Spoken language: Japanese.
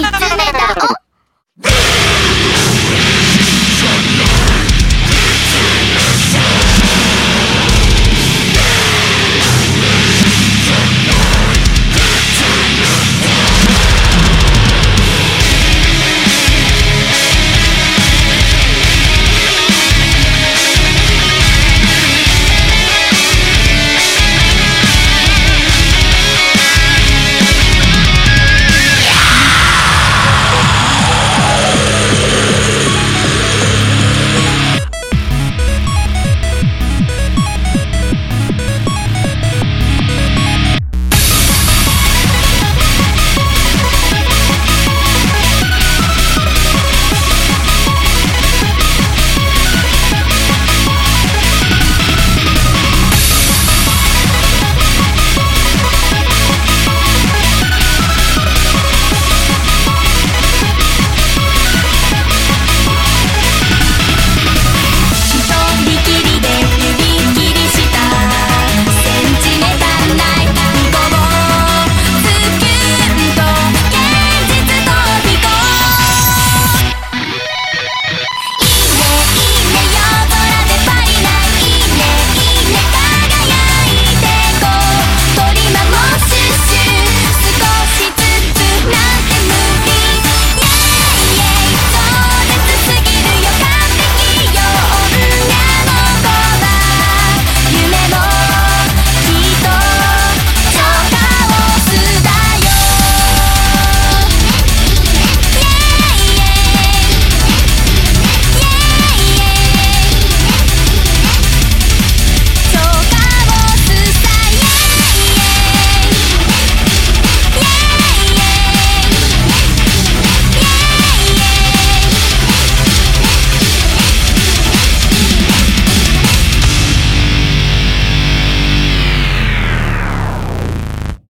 キッズ